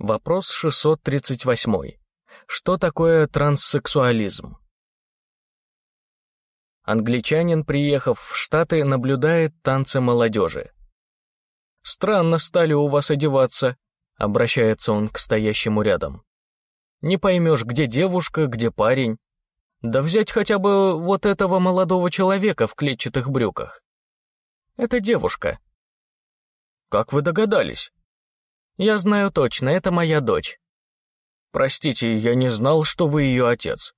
Вопрос 638. Что такое транссексуализм? Англичанин, приехав в Штаты, наблюдает танцы молодежи. «Странно стали у вас одеваться», — обращается он к стоящему рядом. «Не поймешь, где девушка, где парень. Да взять хотя бы вот этого молодого человека в клетчатых брюках. Это девушка». «Как вы догадались?» «Я знаю точно, это моя дочь». «Простите, я не знал, что вы ее отец».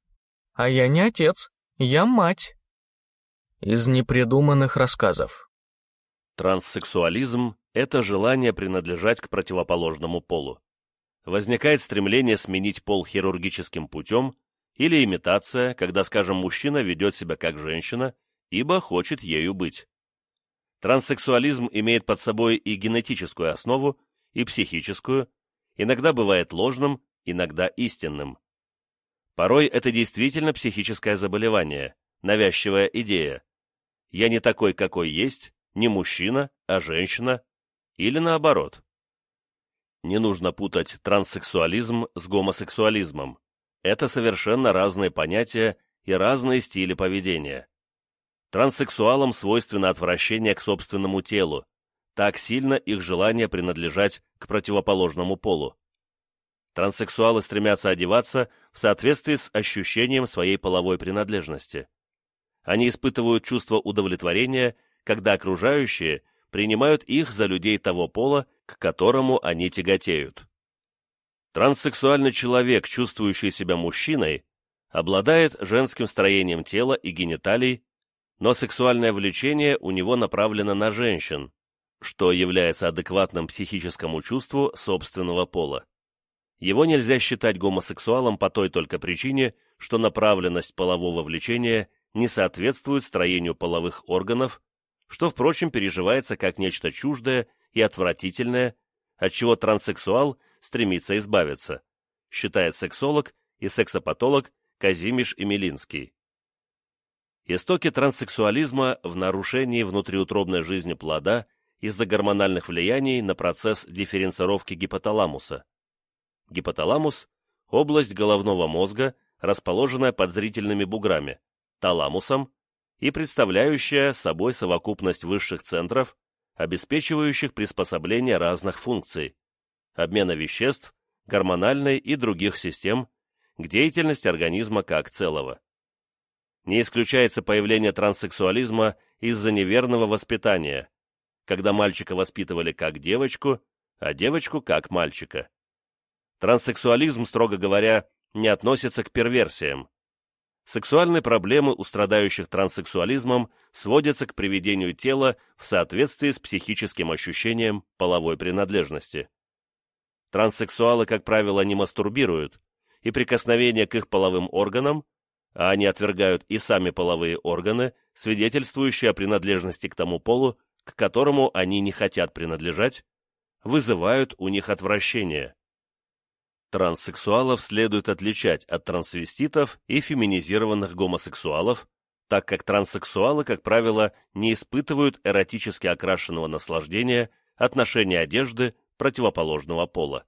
«А я не отец, я мать». Из непридуманных рассказов. Транссексуализм – это желание принадлежать к противоположному полу. Возникает стремление сменить пол хирургическим путем или имитация, когда, скажем, мужчина ведет себя как женщина, ибо хочет ею быть. Транссексуализм имеет под собой и генетическую основу, и психическую, иногда бывает ложным, иногда истинным. Порой это действительно психическое заболевание, навязчивая идея. Я не такой, какой есть, не мужчина, а женщина, или наоборот. Не нужно путать транссексуализм с гомосексуализмом. Это совершенно разные понятия и разные стили поведения. Транссексуалам свойственно отвращение к собственному телу, так сильно их желание принадлежать к противоположному полу. Транссексуалы стремятся одеваться в соответствии с ощущением своей половой принадлежности. Они испытывают чувство удовлетворения, когда окружающие принимают их за людей того пола, к которому они тяготеют. Транссексуальный человек, чувствующий себя мужчиной, обладает женским строением тела и гениталий, но сексуальное влечение у него направлено на женщин, что является адекватным психическому чувству собственного пола. Его нельзя считать гомосексуалом по той только причине, что направленность полового влечения не соответствует строению половых органов, что, впрочем, переживается как нечто чуждое и отвратительное, от чего транссексуал стремится избавиться, считает сексолог и сексопатолог Казимиш Емелинский. Истоки транссексуализма в нарушении внутриутробной жизни плода из-за гормональных влияний на процесс дифференцировки гипоталамуса. Гипоталамус – область головного мозга, расположенная под зрительными буграми, таламусом и представляющая собой совокупность высших центров, обеспечивающих приспособление разных функций, обмена веществ, гормональной и других систем, к деятельности организма как целого. Не исключается появление транссексуализма из-за неверного воспитания, когда мальчика воспитывали как девочку, а девочку как мальчика. Транссексуализм, строго говоря, не относится к перверсиям, Сексуальные проблемы у страдающих транссексуализмом сводятся к приведению тела в соответствии с психическим ощущением половой принадлежности. Транссексуалы, как правило, не мастурбируют, и прикосновение к их половым органам, а они отвергают и сами половые органы, свидетельствующие о принадлежности к тому полу, к которому они не хотят принадлежать, вызывают у них отвращение. Транссексуалов следует отличать от трансвеститов и феминизированных гомосексуалов, так как транссексуалы, как правило, не испытывают эротически окрашенного наслаждения от ношения одежды противоположного пола.